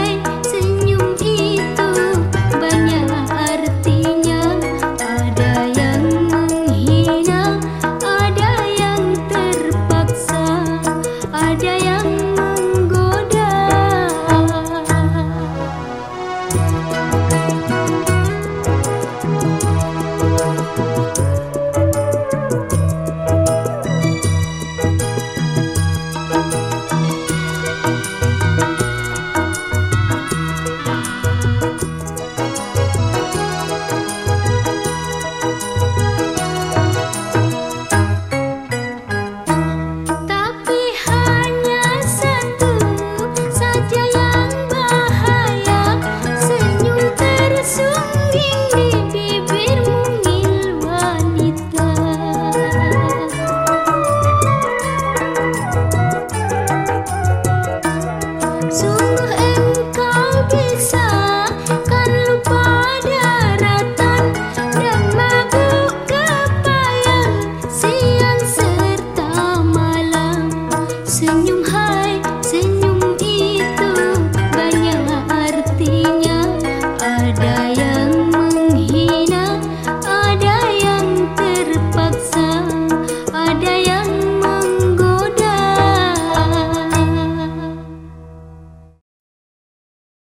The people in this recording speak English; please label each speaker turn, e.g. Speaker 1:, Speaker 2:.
Speaker 1: away